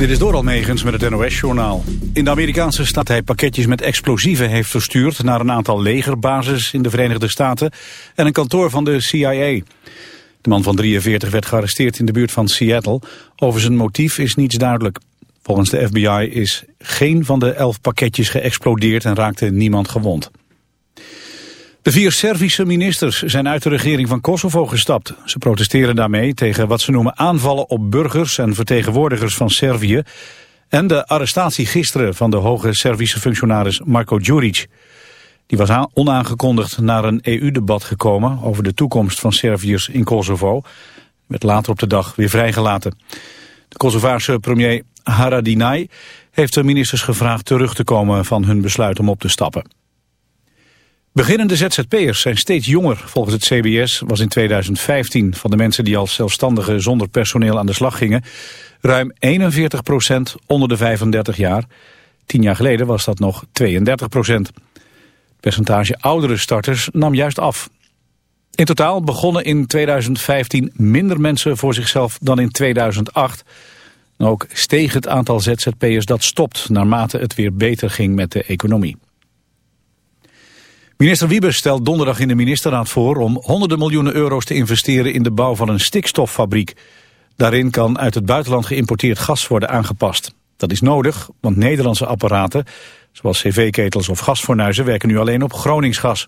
Dit is door Megens met het NOS-journaal. In de Amerikaanse staat hij pakketjes met explosieven heeft verstuurd... naar een aantal legerbases in de Verenigde Staten... en een kantoor van de CIA. De man van 43 werd gearresteerd in de buurt van Seattle. Over zijn motief is niets duidelijk. Volgens de FBI is geen van de elf pakketjes geëxplodeerd... en raakte niemand gewond. De vier Servische ministers zijn uit de regering van Kosovo gestapt. Ze protesteren daarmee tegen wat ze noemen aanvallen op burgers en vertegenwoordigers van Servië... en de arrestatie gisteren van de hoge Servische functionaris Marko Đuric. Die was onaangekondigd naar een EU-debat gekomen over de toekomst van Serviërs in Kosovo. Werd later op de dag weer vrijgelaten. De Kosovaarse premier Haradinaj heeft de ministers gevraagd terug te komen van hun besluit om op te stappen. Beginnende ZZP'ers zijn steeds jonger. Volgens het CBS was in 2015 van de mensen die als zelfstandigen zonder personeel aan de slag gingen... ruim 41 procent onder de 35 jaar. Tien jaar geleden was dat nog 32 procent. Het percentage oudere starters nam juist af. In totaal begonnen in 2015 minder mensen voor zichzelf dan in 2008. ook steeg het aantal ZZP'ers dat stopt naarmate het weer beter ging met de economie. Minister Wiebes stelt donderdag in de ministerraad voor om honderden miljoenen euro's te investeren in de bouw van een stikstoffabriek. Daarin kan uit het buitenland geïmporteerd gas worden aangepast. Dat is nodig, want Nederlandse apparaten, zoals cv-ketels of gasfornuizen, werken nu alleen op Groningsgas.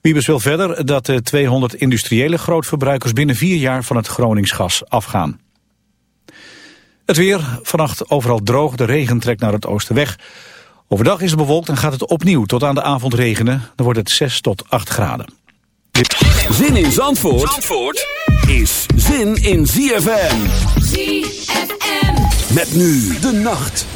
Wiebes wil verder dat de 200 industriële grootverbruikers binnen vier jaar van het Groningsgas afgaan. Het weer, vannacht overal droog, de regen trekt naar het oosten weg. Overdag is het bewolkt en gaat het opnieuw tot aan de avond regenen. Dan wordt het 6 tot 8 graden. Zin in Zandvoort, Zandvoort is zin in ZFM. ZFM. Met nu de nacht.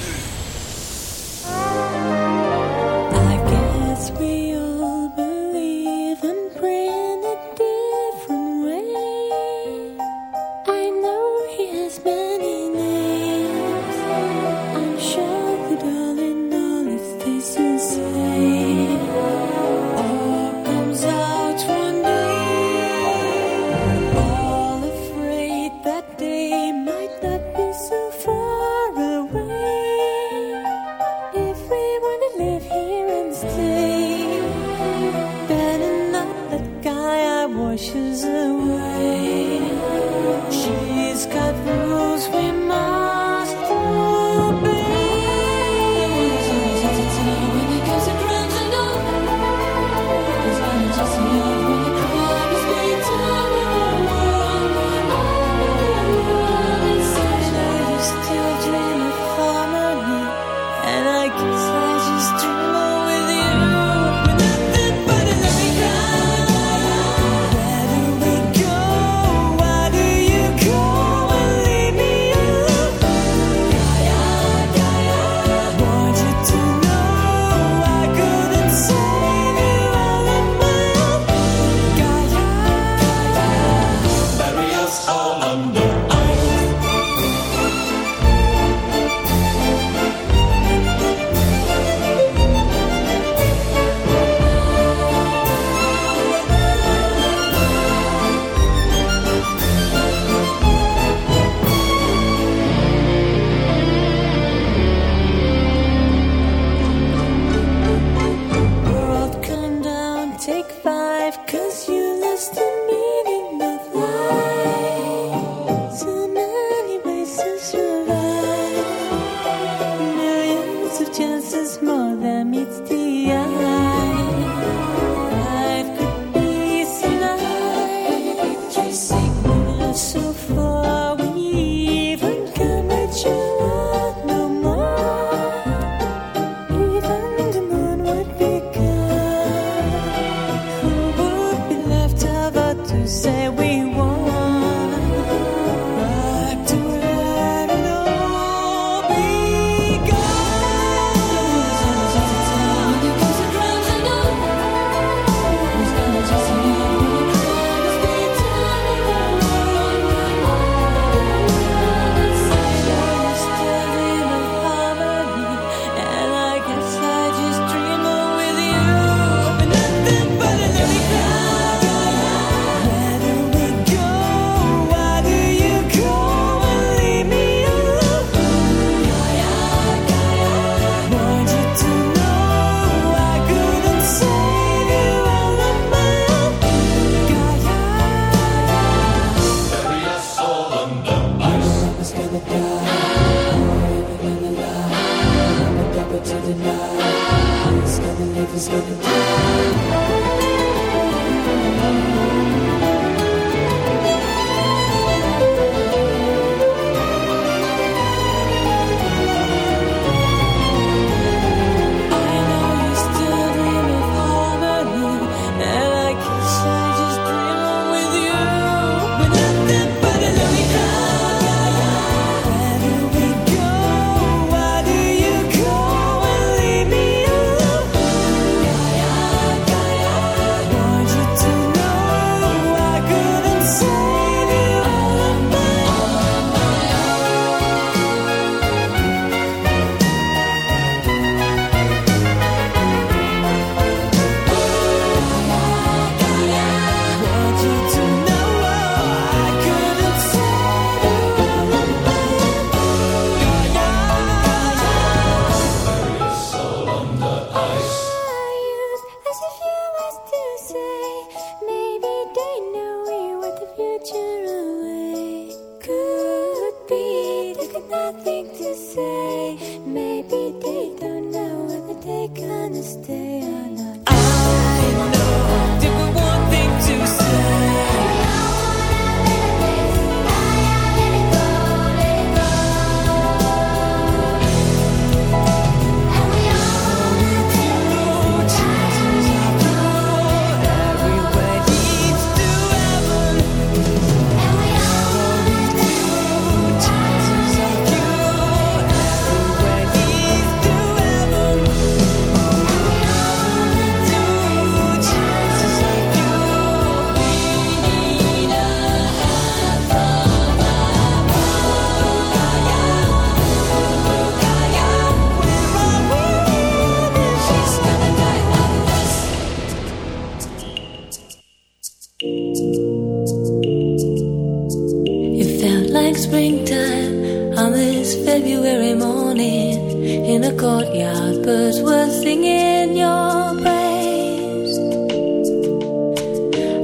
On this February morning, in a courtyard, birds were singing your praise.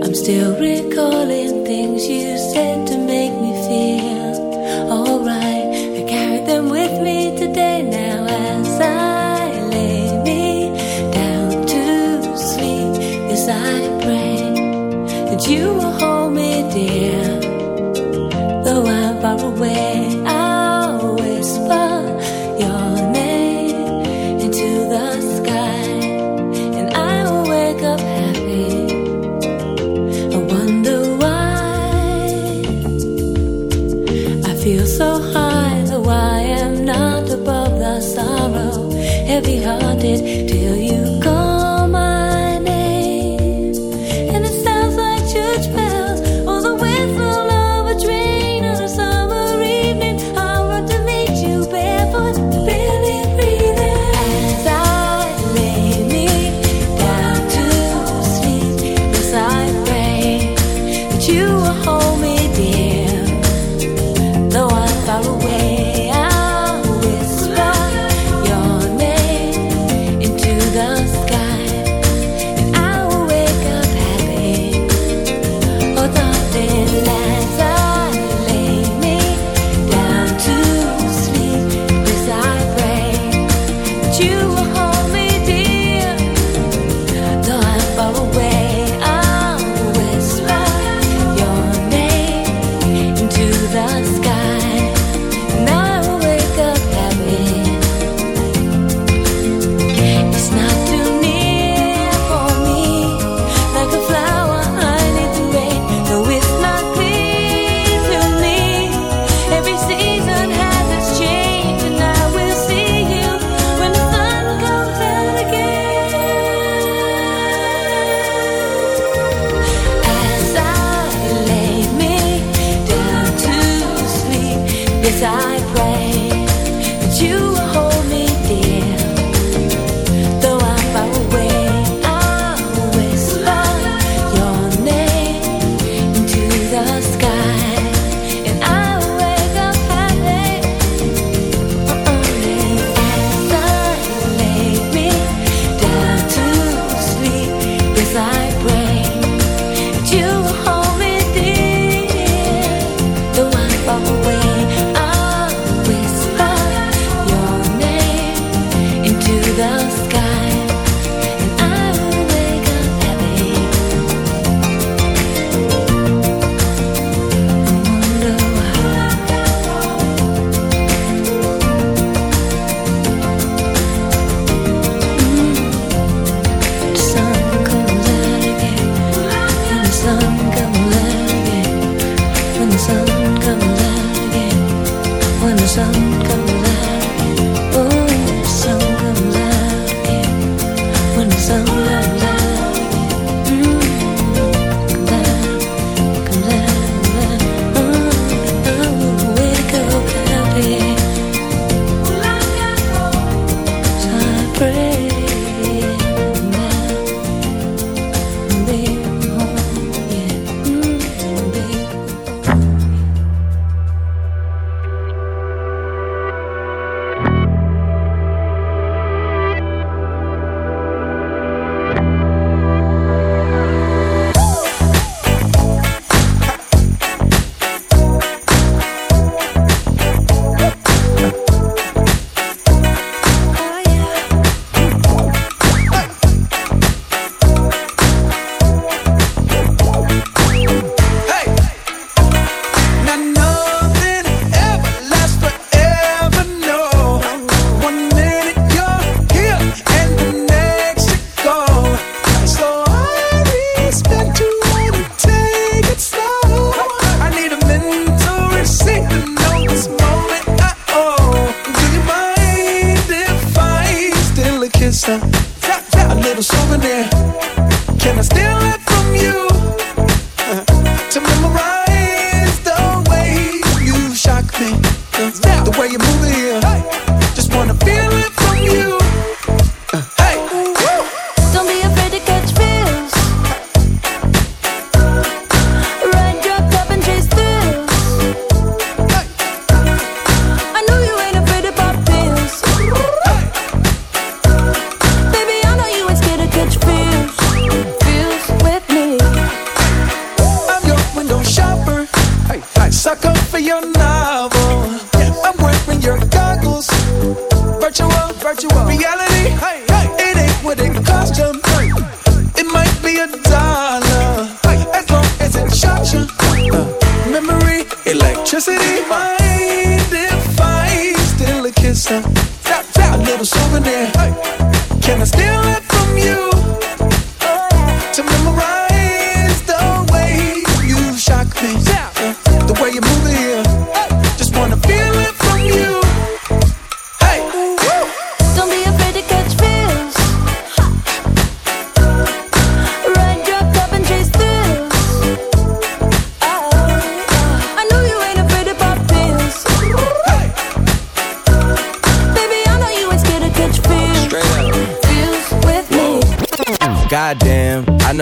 I'm still recalling things you said to me.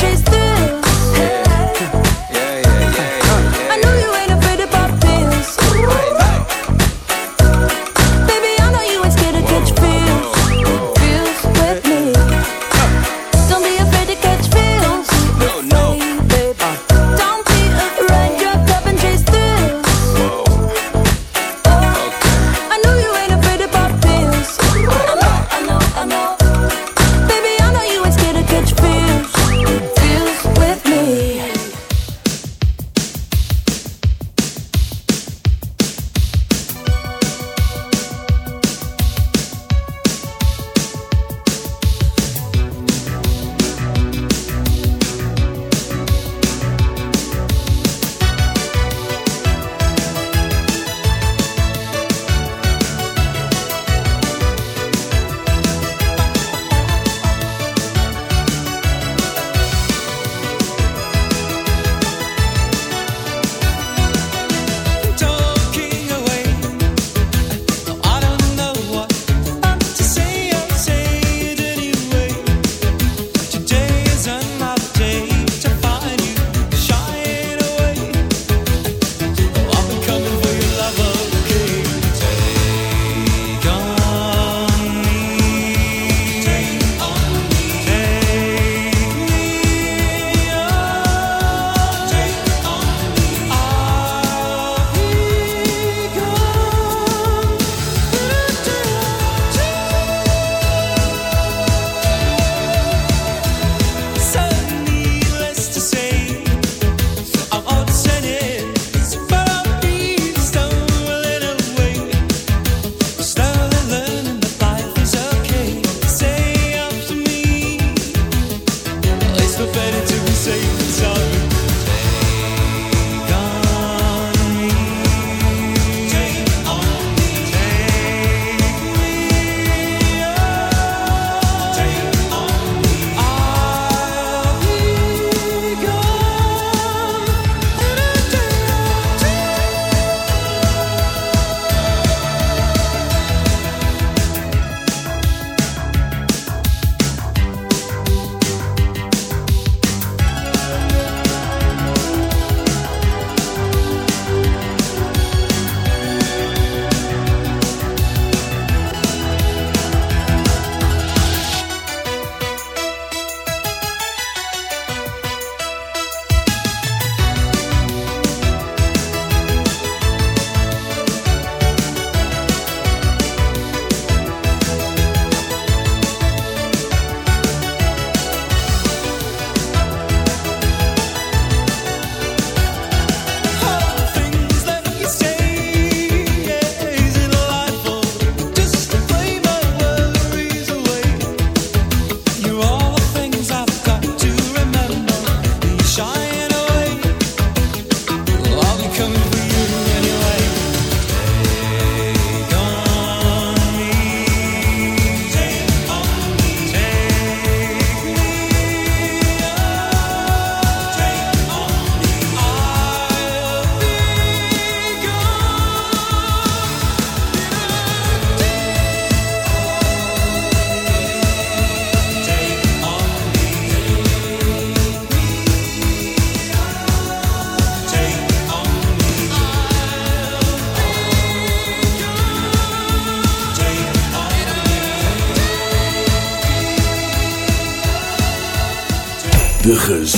changes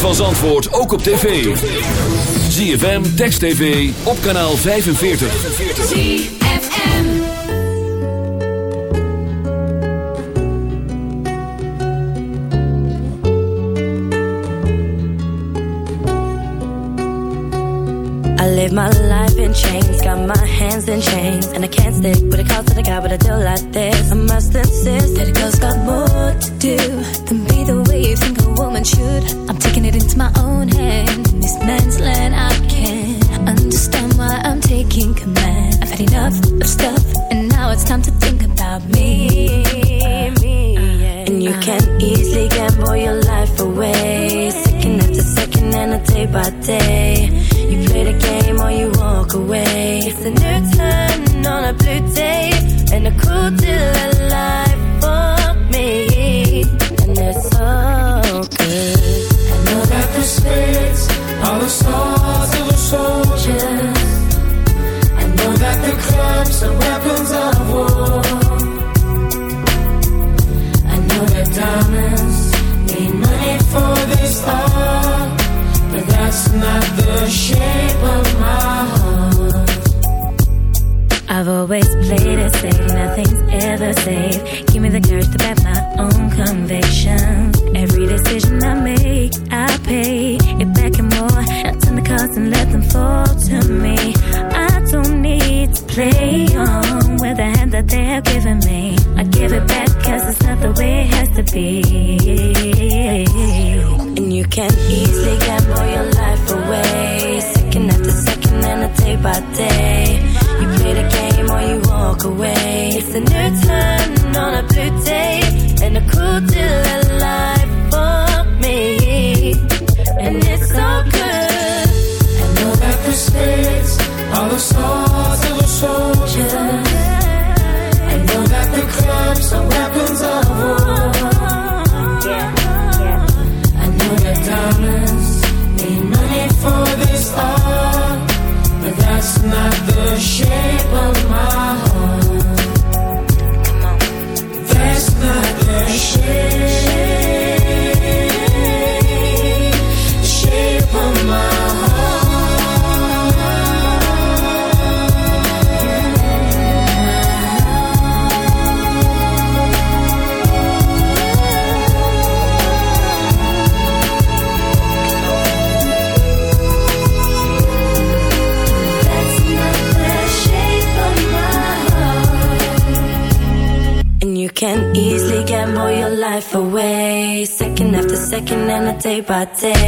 van Zandvoort ook op tv. ZFM, Text TV, op kanaal 45. ZFM I live my life in chains, got my hands in chains. And I can't stick with a call to the guy, but I do like this. By day.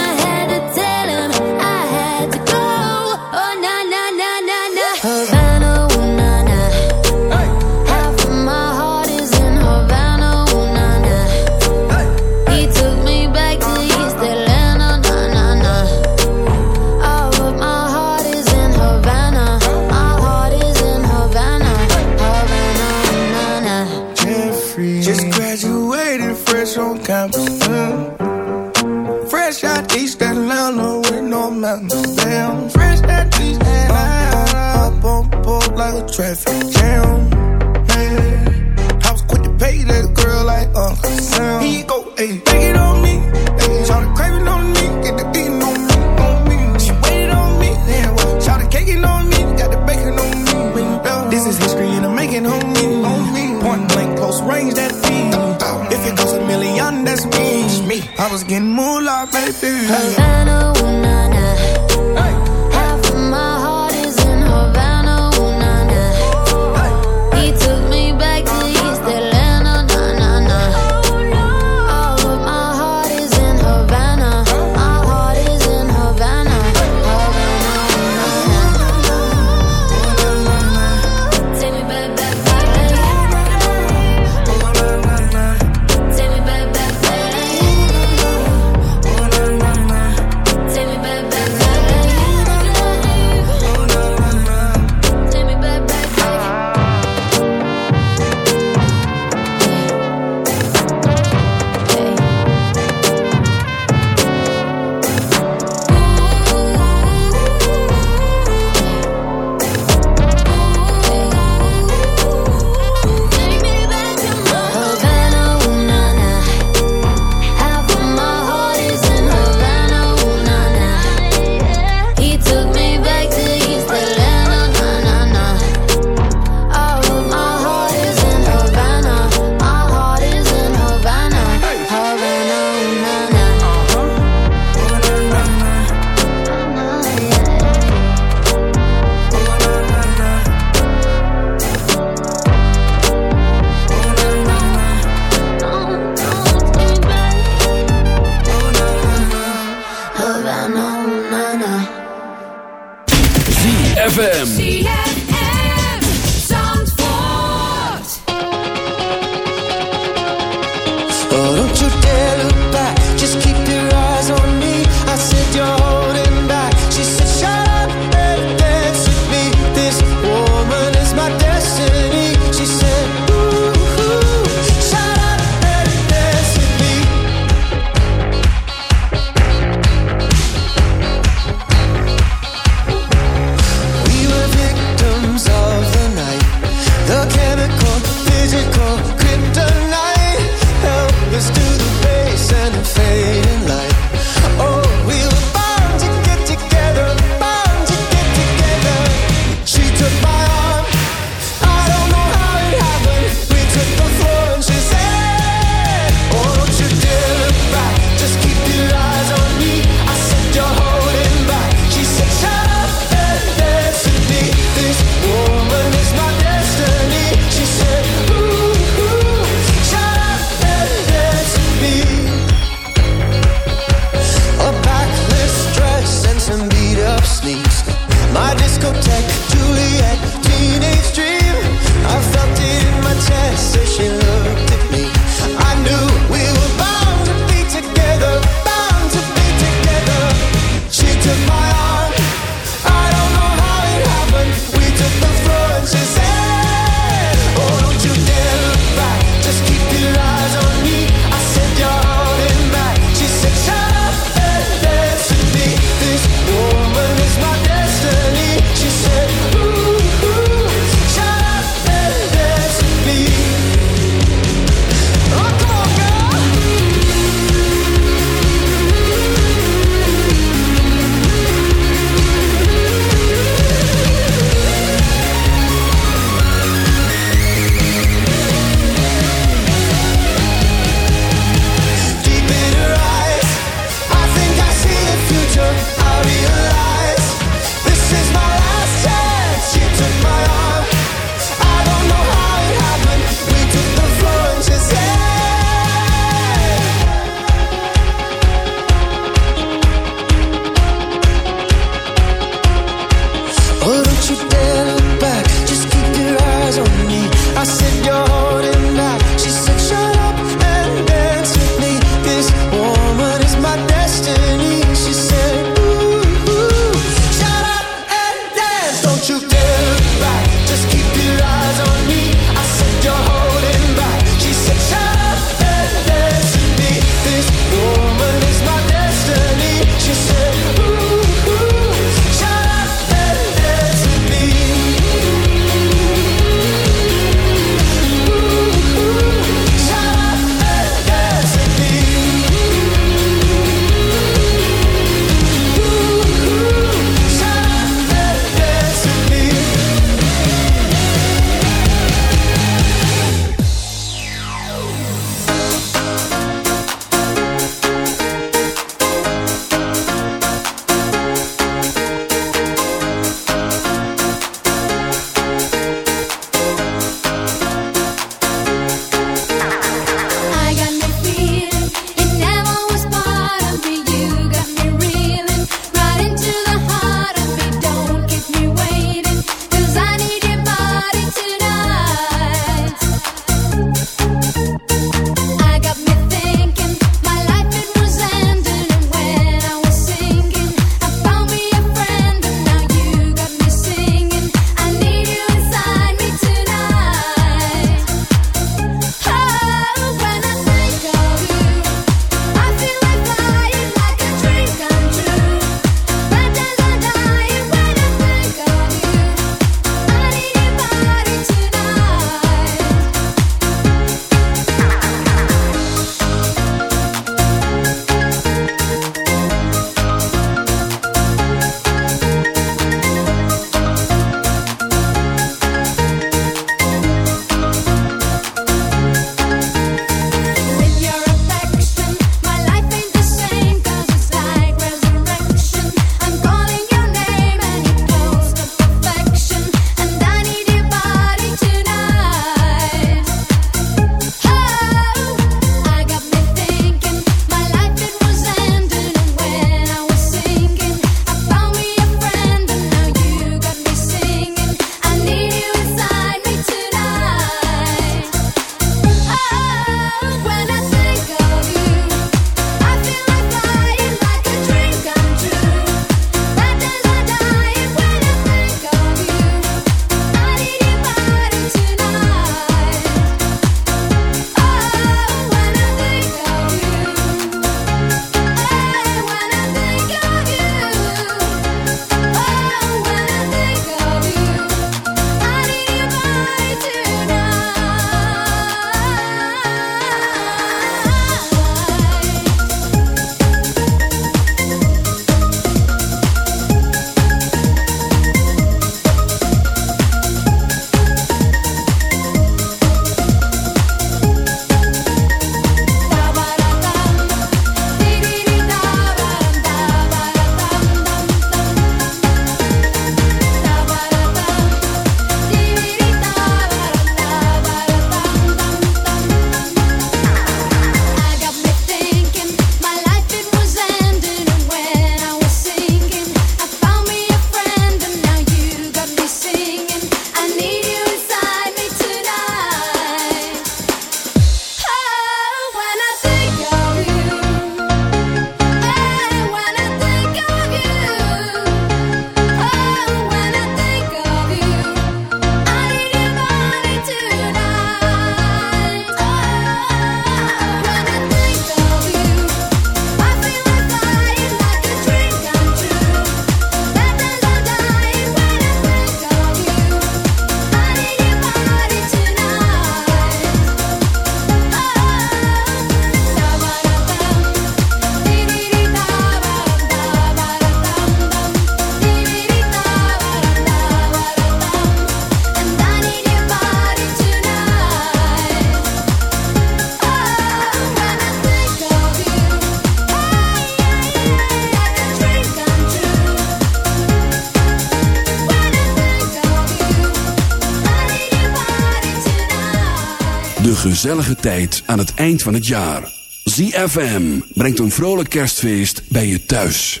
Gezellige tijd aan het eind van het jaar. ZFM brengt een vrolijk kerstfeest bij je thuis.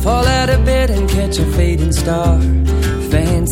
Fall out of bed and catch a fading star.